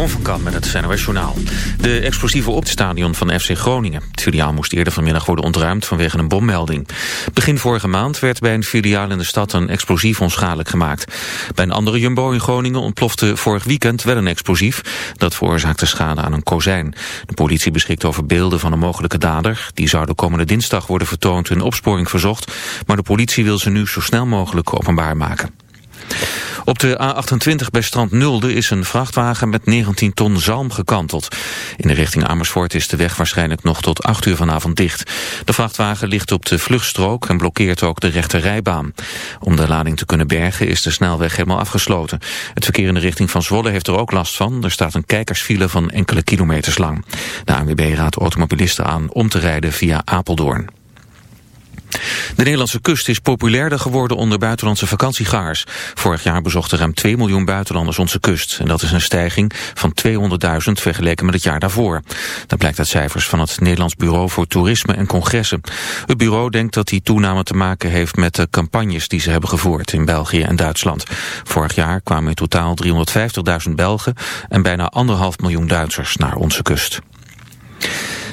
Met het NOS Journaal. De explosieven op het stadion van FC Groningen. Het filiaal moest eerder vanmiddag worden ontruimd vanwege een bommelding. Begin vorige maand werd bij een filiaal in de stad een explosief onschadelijk gemaakt. Bij een andere Jumbo in Groningen ontplofte vorig weekend wel een explosief. Dat veroorzaakte schade aan een kozijn. De politie beschikt over beelden van een mogelijke dader. Die zouden komende dinsdag worden vertoond in opsporing verzocht. Maar de politie wil ze nu zo snel mogelijk openbaar maken. Op de A28 bij Strand Nulde is een vrachtwagen met 19 ton zalm gekanteld. In de richting Amersfoort is de weg waarschijnlijk nog tot 8 uur vanavond dicht. De vrachtwagen ligt op de vluchtstrook en blokkeert ook de rechterrijbaan. Om de lading te kunnen bergen is de snelweg helemaal afgesloten. Het verkeer in de richting van Zwolle heeft er ook last van. Er staat een kijkersfile van enkele kilometers lang. De ANWB raadt automobilisten aan om te rijden via Apeldoorn. De Nederlandse kust is populairder geworden onder buitenlandse vakantiegangers. Vorig jaar bezochten ruim 2 miljoen buitenlanders onze kust. En dat is een stijging van 200.000 vergeleken met het jaar daarvoor. Dat blijkt uit cijfers van het Nederlands Bureau voor Toerisme en Congressen. Het bureau denkt dat die toename te maken heeft met de campagnes die ze hebben gevoerd in België en Duitsland. Vorig jaar kwamen in totaal 350.000 Belgen en bijna anderhalf miljoen Duitsers naar onze kust.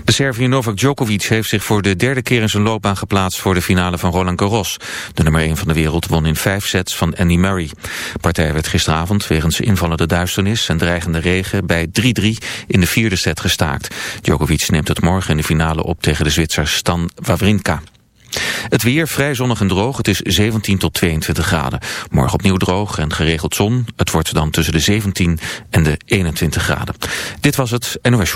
De Serviër Novak Djokovic heeft zich voor de derde keer in zijn loopbaan geplaatst voor de finale van Roland Garros. De nummer 1 van de wereld won in vijf sets van Andy Murray. De partij werd gisteravond wegens invallende duisternis en dreigende regen bij 3-3 in de vierde set gestaakt. Djokovic neemt het morgen in de finale op tegen de Zwitser Stan Wawrinka. Het weer vrij zonnig en droog. Het is 17 tot 22 graden. Morgen opnieuw droog en geregeld zon. Het wordt dan tussen de 17 en de 21 graden. Dit was het NOS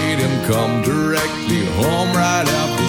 made him come directly home right after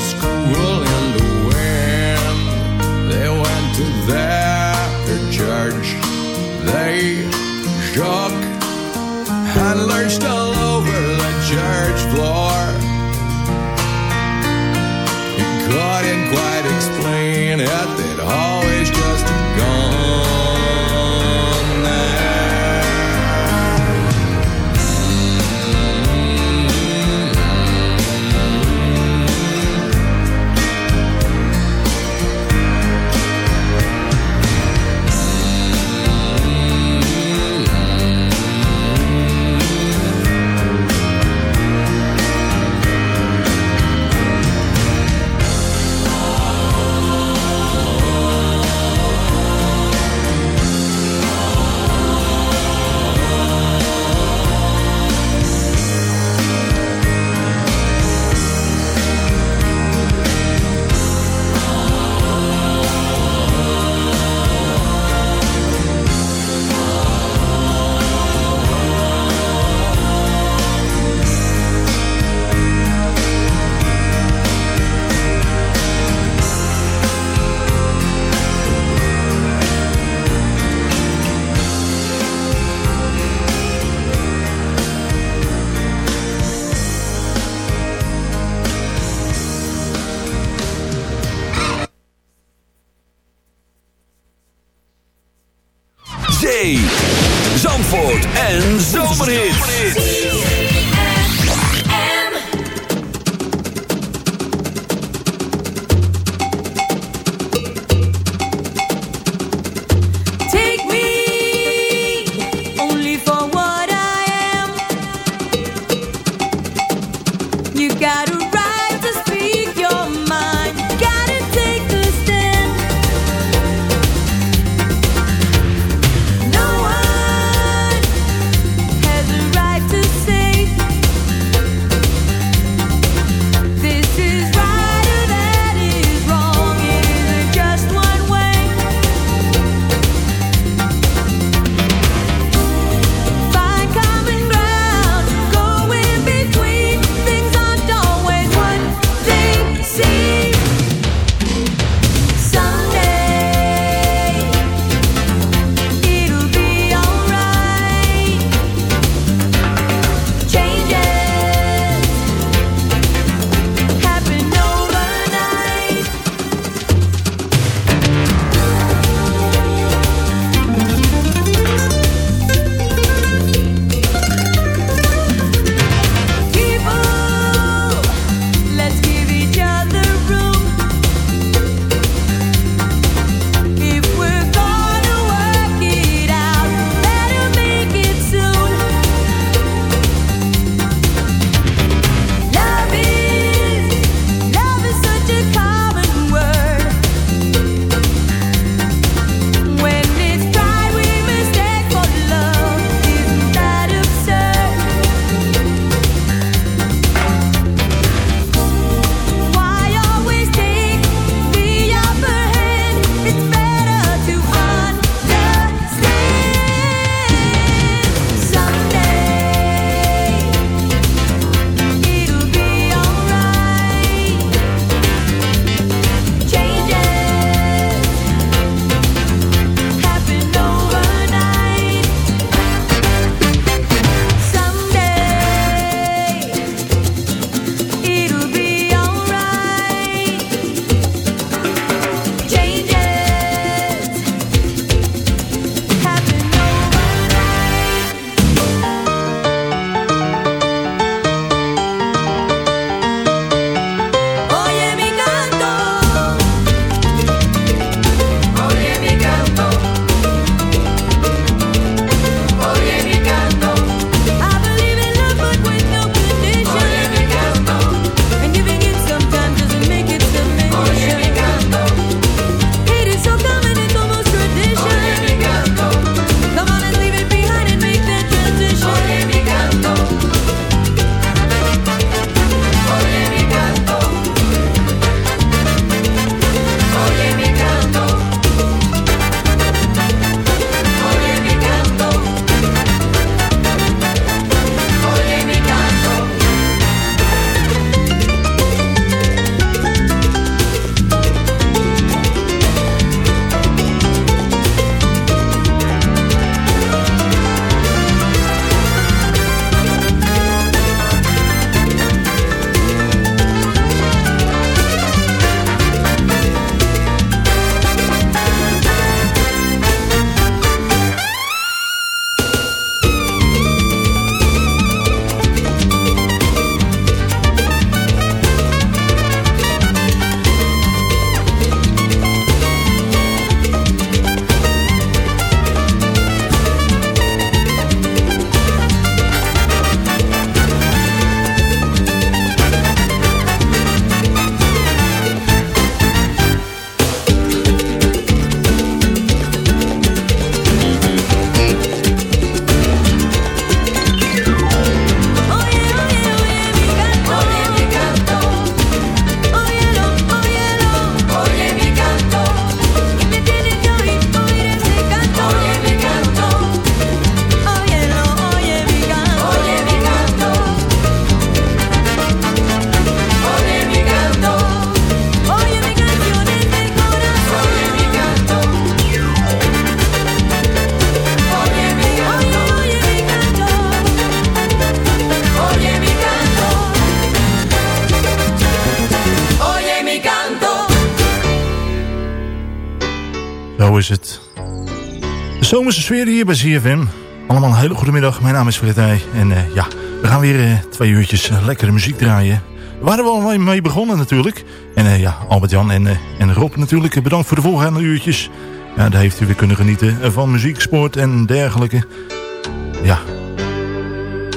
sfeer hier bij ZFM. Allemaal een hele goede middag. Mijn naam is Fred Heij. En uh, ja, we gaan weer uh, twee uurtjes uh, lekkere muziek draaien. We waren we al mee begonnen natuurlijk. En ja, Albert-Jan en, en Rob natuurlijk. Bedankt voor de volgende uurtjes. Ja, daar heeft u weer kunnen genieten van muziek, sport en dergelijke. Ja.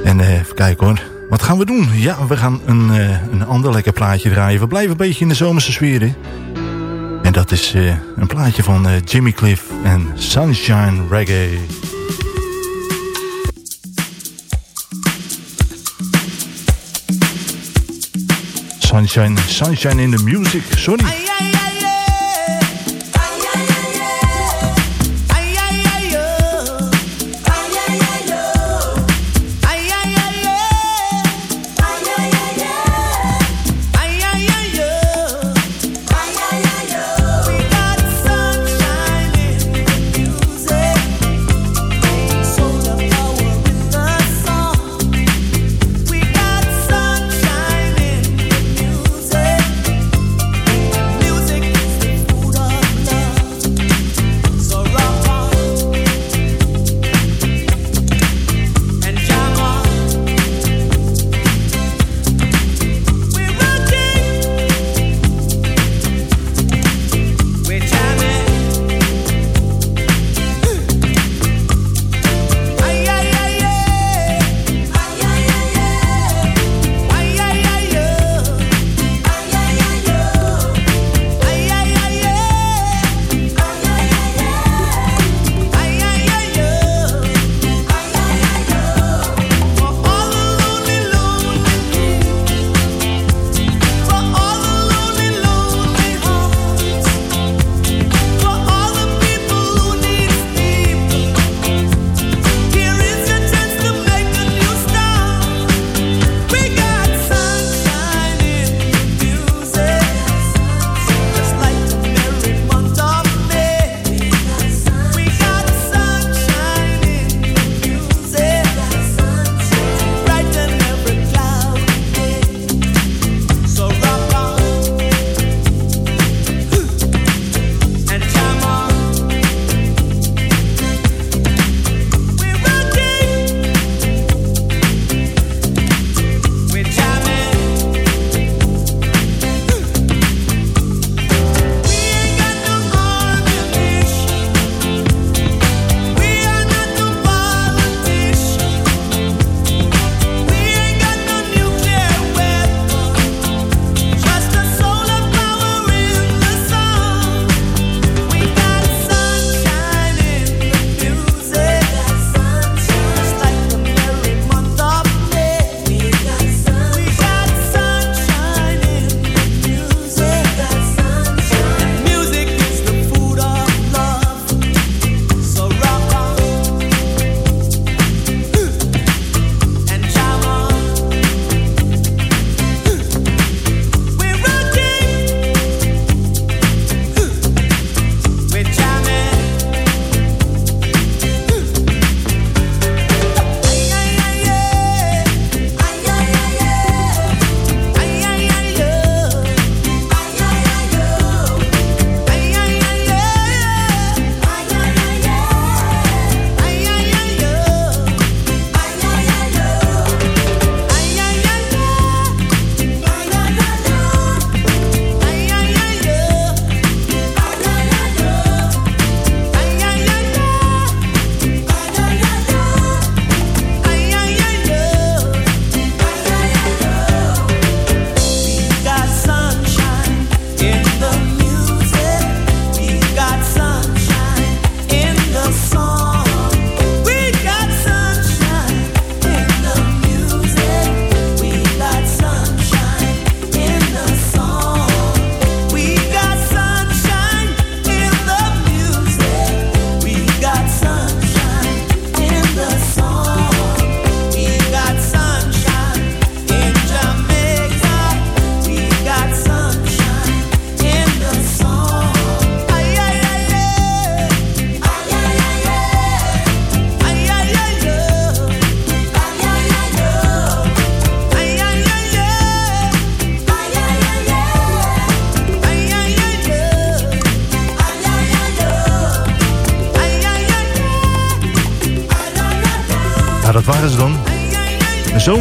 En even kijken hoor. Wat gaan we doen? Ja, we gaan een, een ander lekker plaatje draaien. We blijven een beetje in de zomerse sfeer. Hè? Dat is uh, een plaatje van uh, Jimmy Cliff en Sunshine Reggae. Sunshine, sunshine in the music, sorry.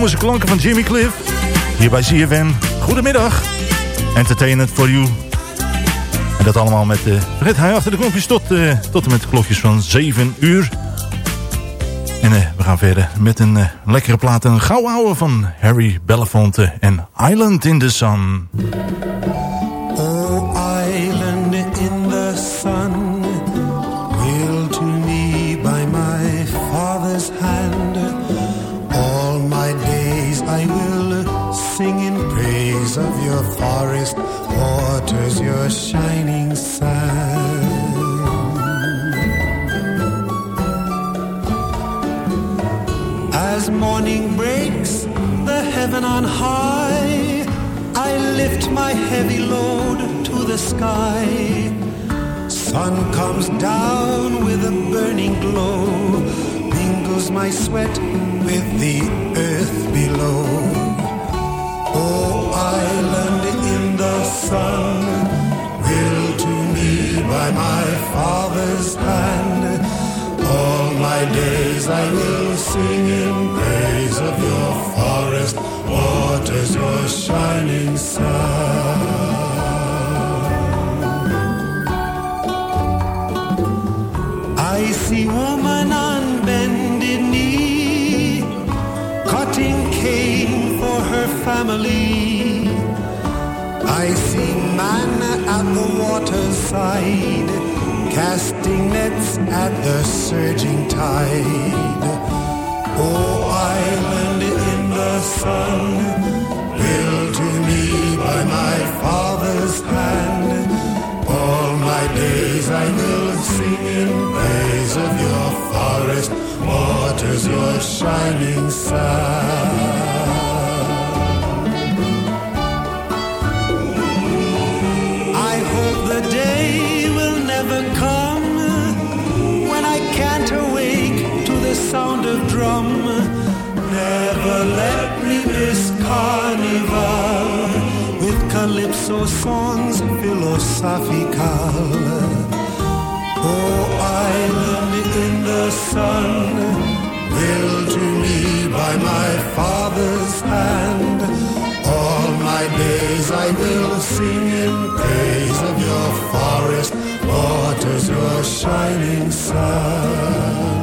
Zomerse klanken van Jimmy Cliff. Hier bij CFM. Goedemiddag. Entertainment for you. En dat allemaal met uh, Fred achter de knopjes tot, uh, tot en met de klokjes van 7 uur. En uh, we gaan verder met een lekkere plaat. Een gauw ouwe van Harry Belafonte en Island in the Sun. Sky. Sun comes down with a burning glow, mingles my sweat with the earth below. Oh, island in the sun, will to me by my father's hand. All my days I will sing in praise of your forest waters, your shining sun. I see woman on bended knee, cutting cane for her family. I see man at the waterside, casting nets at the surging tide. Oh, island in the sun, built to me by my father's hand. All my days I will sing in praise of your forest waters, your shining sun. I hope the day will never come when I can't awake to the sound of drum. Never let me miss carnival calypso songs philosophical. Oh, island in the sun, will to me by my father's hand. All my days I will sing in praise of your forest waters, your shining sun.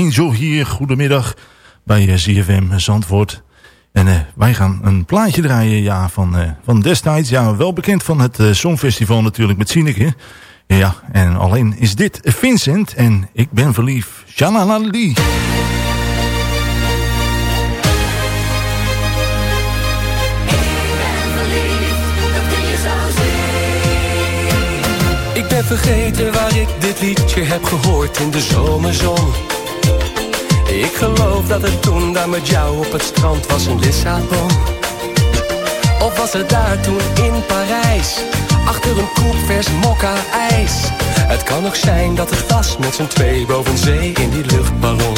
Angel hier. Goedemiddag bij uh, ZFM Zandvoort. En uh, wij gaan een plaatje draaien ja, van, uh, van destijds. Ja, wel bekend van het Songfestival natuurlijk met Sineke. Ja, en alleen is dit Vincent en ik ben verliefd. Shalalali. Ik ben vergeten waar ik dit liedje heb gehoord in de zomerzon. Ik geloof dat het toen daar met jou op het strand was in Lissabon. Of was het daar toen in Parijs, achter een koep vers mokka ijs. Het kan ook zijn dat het was met z'n twee boven zee in die luchtballon.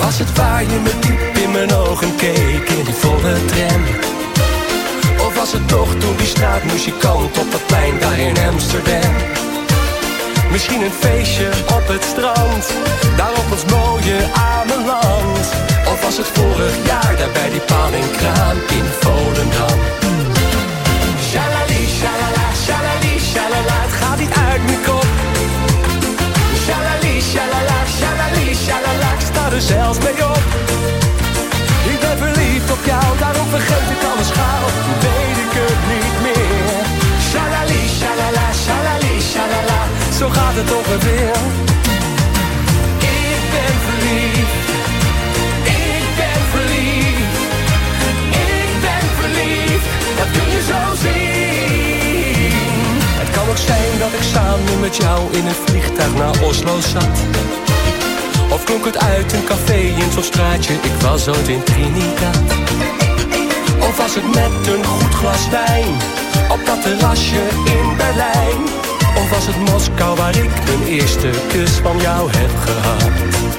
Was het waar je me diep in mijn ogen keek in die volle tram? Of was het toch toen die straatmuzikant op dat plein daar in Amsterdam? Misschien een feestje op het strand, daar op ons mooie Ameland. Of was het vorig jaar daar bij die paal en kraan in Volendam? Shalali, shalala, shalali, shalala, het gaat niet uit mijn kop. Shalali, shalala, shalali, shalala, ik sta er zelfs mee op. Ik ben verliefd op jou, daarom vergeet ik alles gauw. Weet ik het niet meer. Shalali, shalala, shalali, shalala, zo gaat het ongeveer. Ook zijn dat ik samen met jou in een vliegtuig naar Oslo zat. Of klonk het uit een café in zo'n straatje, ik was ooit in Trinidad. Of was het met een goed glas wijn, op dat terrasje in Berlijn. Of was het Moskou waar ik mijn eerste kus van jou heb gehad.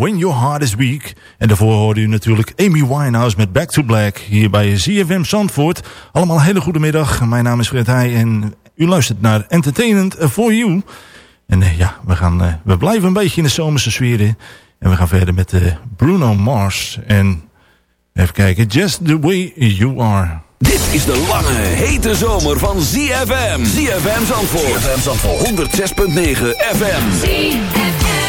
When Your Heart Is Weak. En daarvoor hoorde u natuurlijk Amy Winehouse met Back to Black hier bij ZFM Zandvoort. Allemaal hele goede middag. Mijn naam is Fred Heij en u luistert naar Entertainment for You. En eh, ja, we, gaan, eh, we blijven een beetje in de zomerse sfeer. En we gaan verder met eh, Bruno Mars. En even kijken, Just the Way You Are. Dit is de lange, hete zomer van ZFM. ZFM Zandvoort. ZFM Zandvoort. 106.9 FM. ZFM.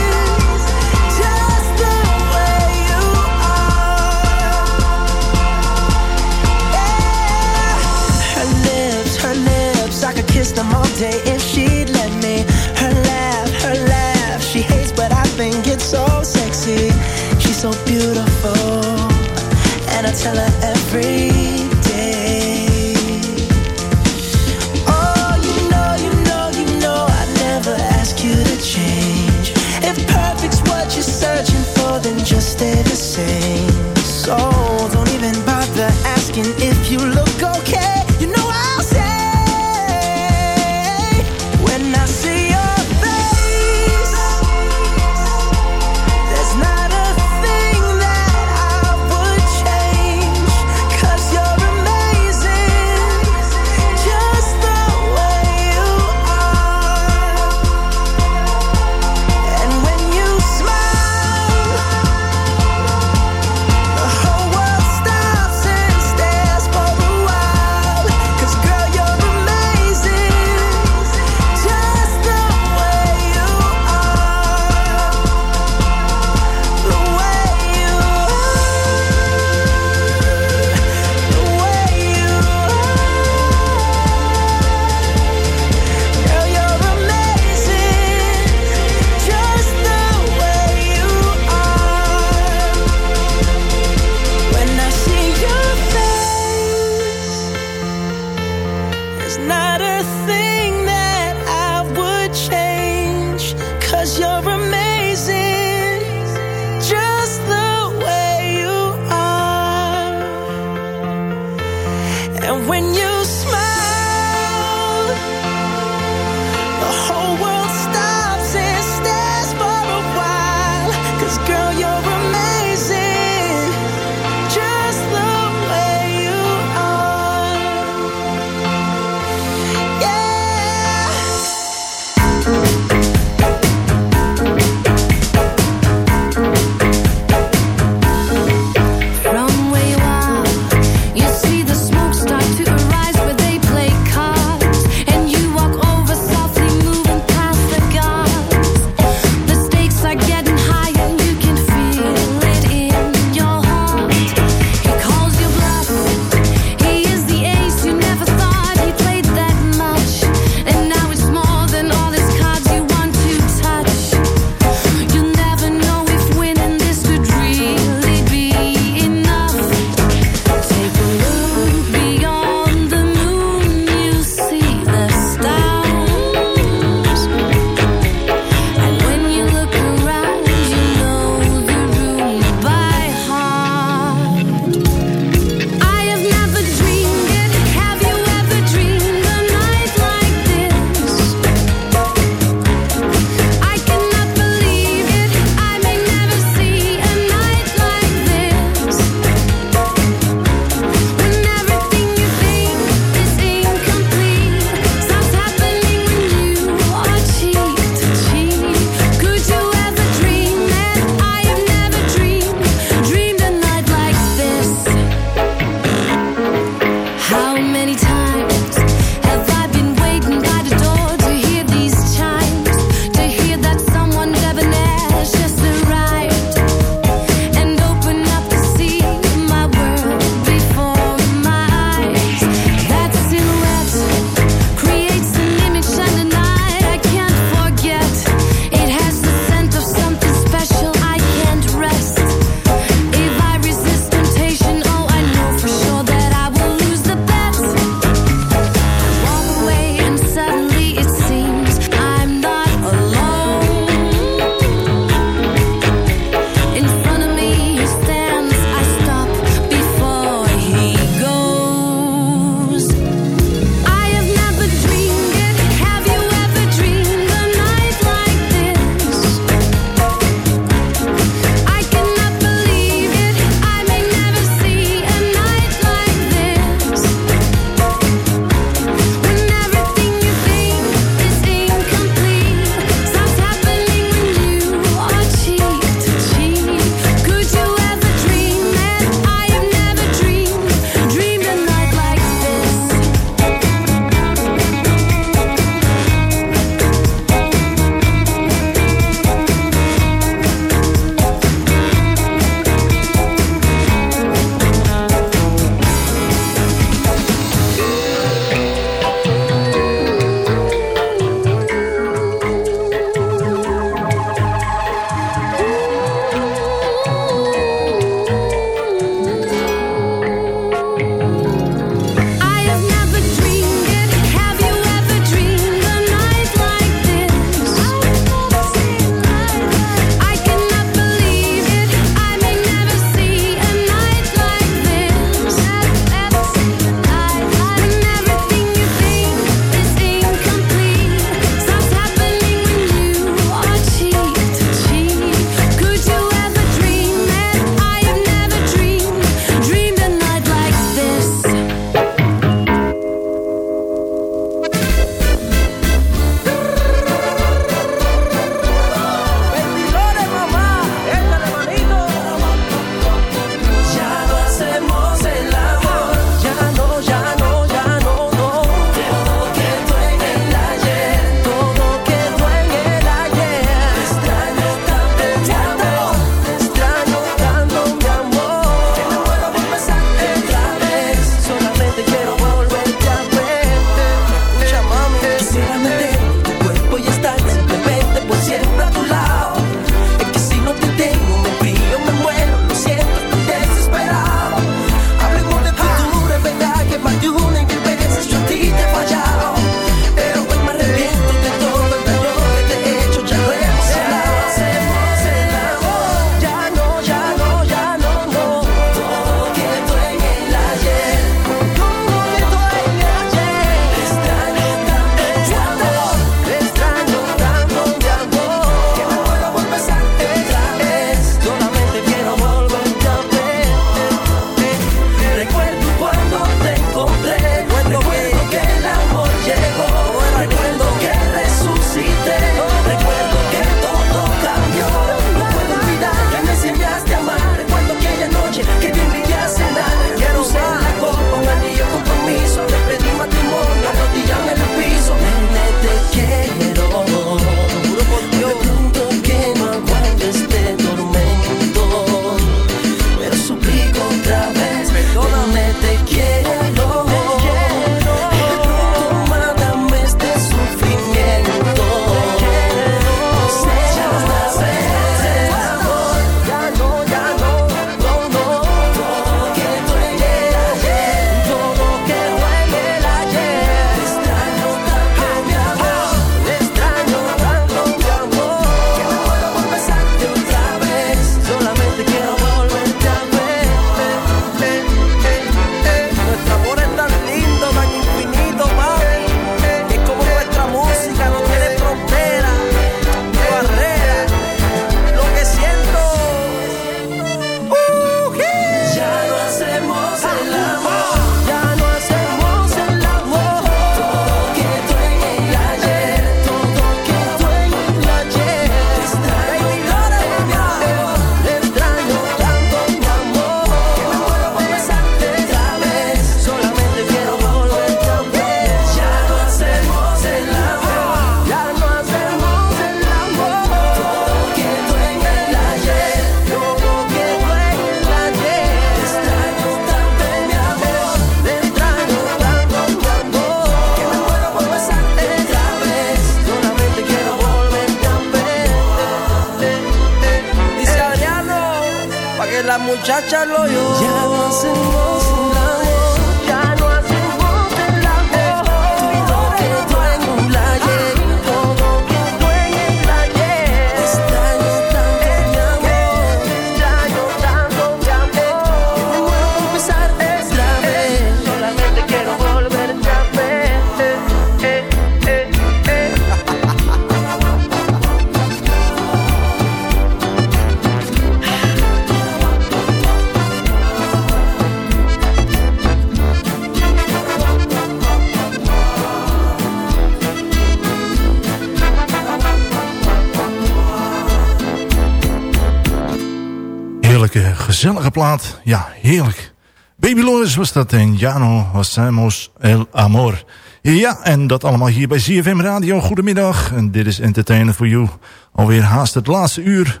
Gezellige plaat. Ja, heerlijk. Baby Loris was dat en Jano Hacemos El Amor. Ja, en dat allemaal hier bij ZFM Radio. Goedemiddag. En dit is Entertainer for You. Alweer haast het laatste uur.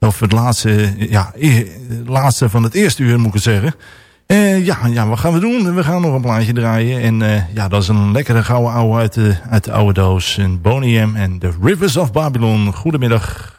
Of het laatste, ja, e- het laatste van het eerste uur moet ik zeggen. Eh, ja, ja, wat gaan we doen? We gaan nog een plaatje draaien. En eh, ja, dat is een lekkere gouden ouwe uit de, uit de oude doos. En Boney en The Rivers of Babylon. Goedemiddag.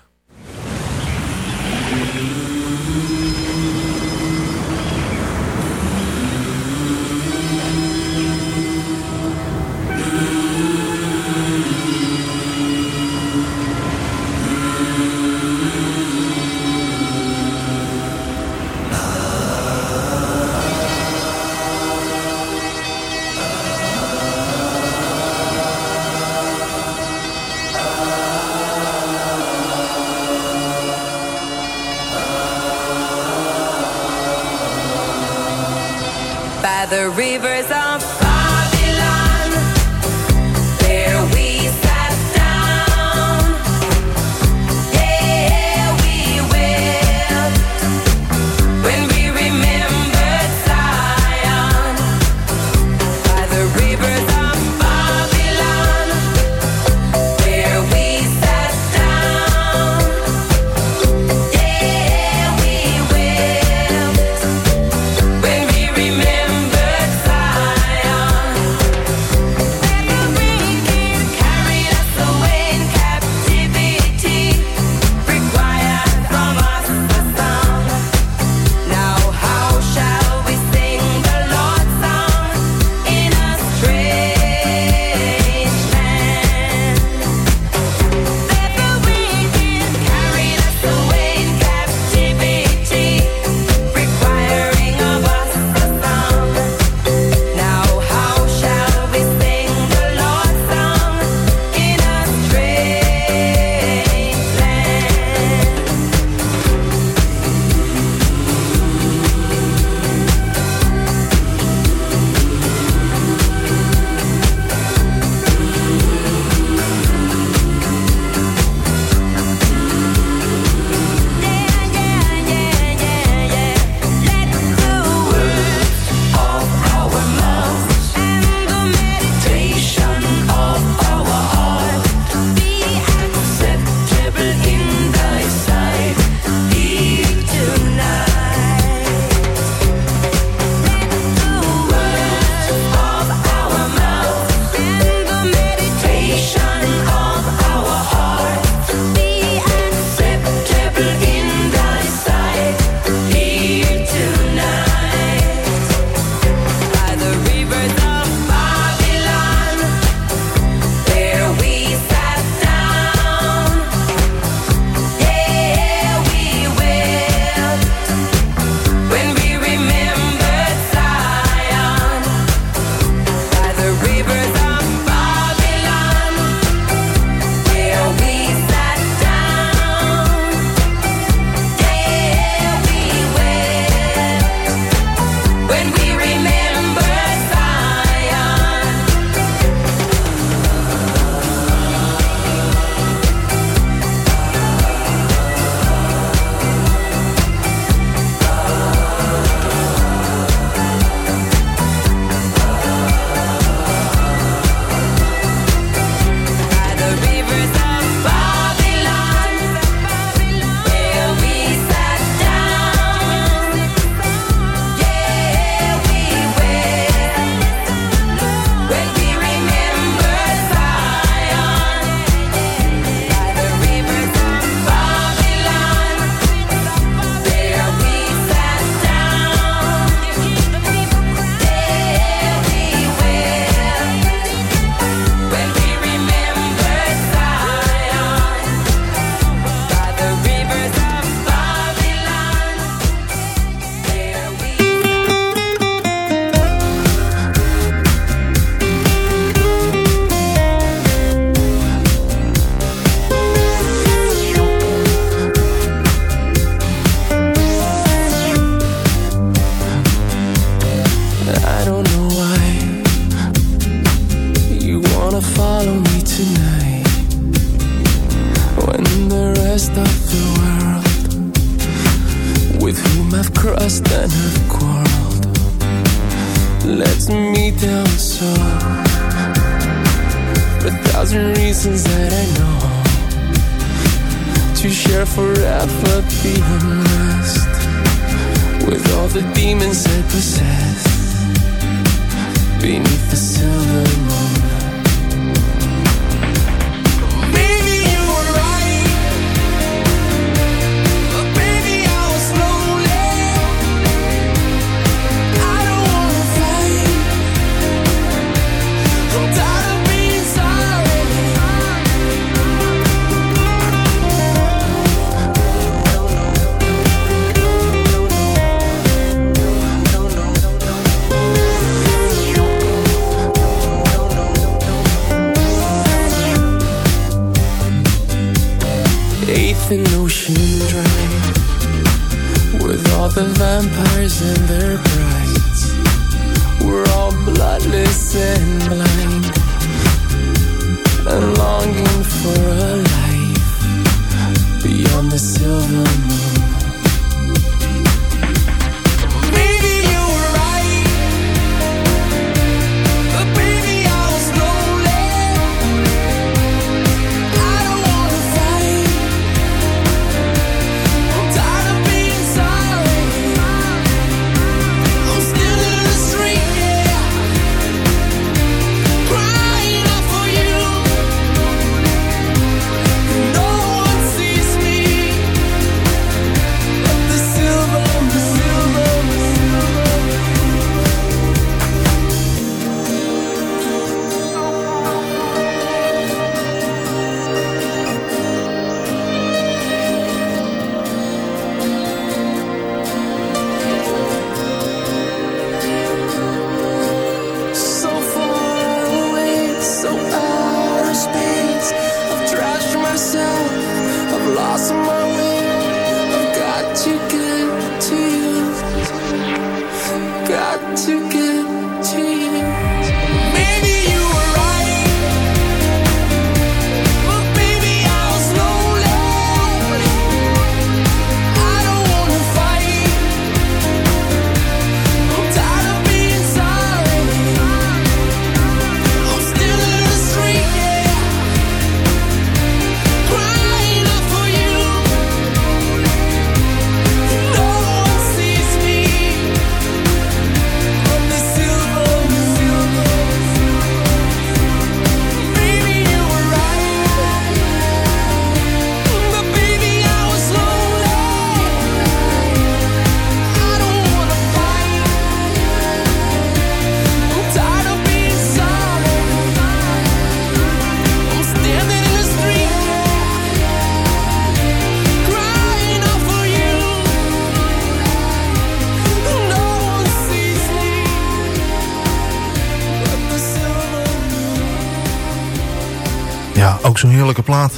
plaat.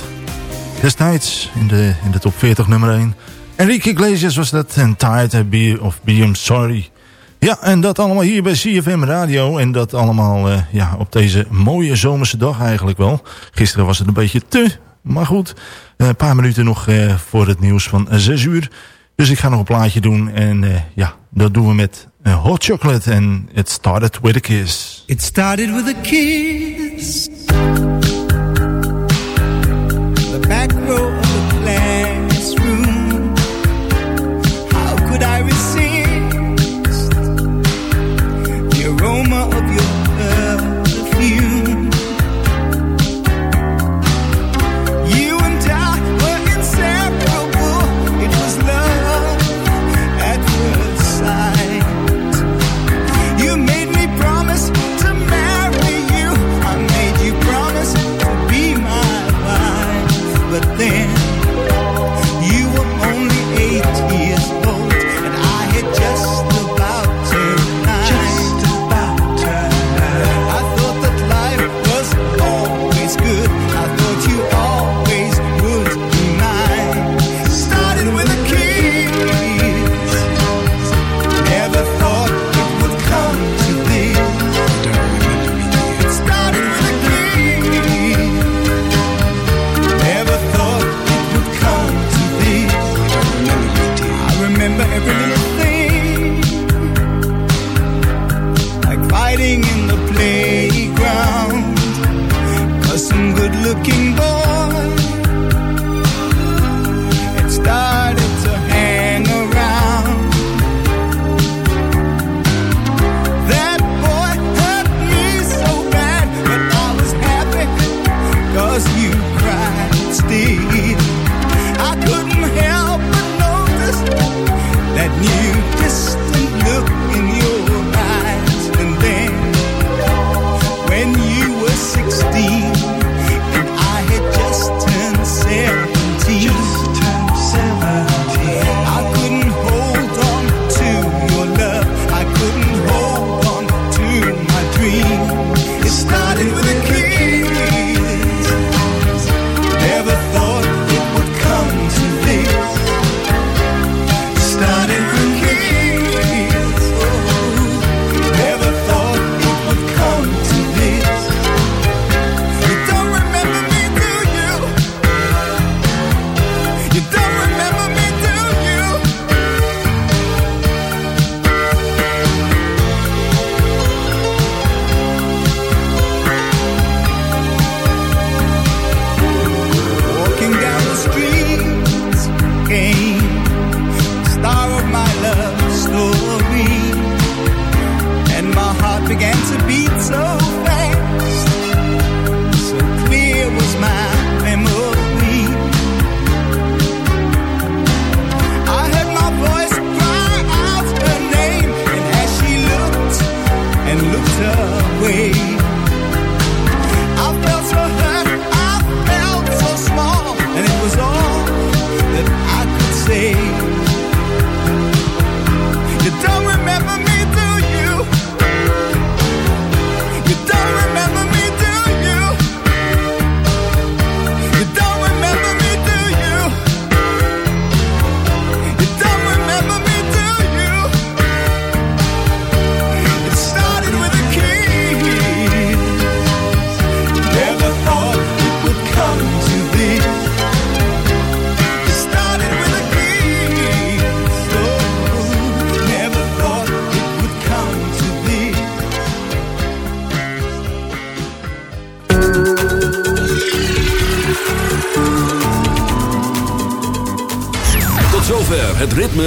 Destijds in de, in de top 40 nummer 1. Enrique Iglesias was dat. En Tired of Be Sorry. Ja, en dat allemaal hier bij CFM Radio. En dat allemaal eh, ja, op deze mooie zomerse dag eigenlijk wel. Gisteren was het een beetje te. Maar goed, eh, een paar minuten nog eh, voor het nieuws van 6 uur. Dus ik ga nog een plaatje doen. En ja, dat doen we met Hot Chocolate. En It Started With A Kiss. It started with a kiss. back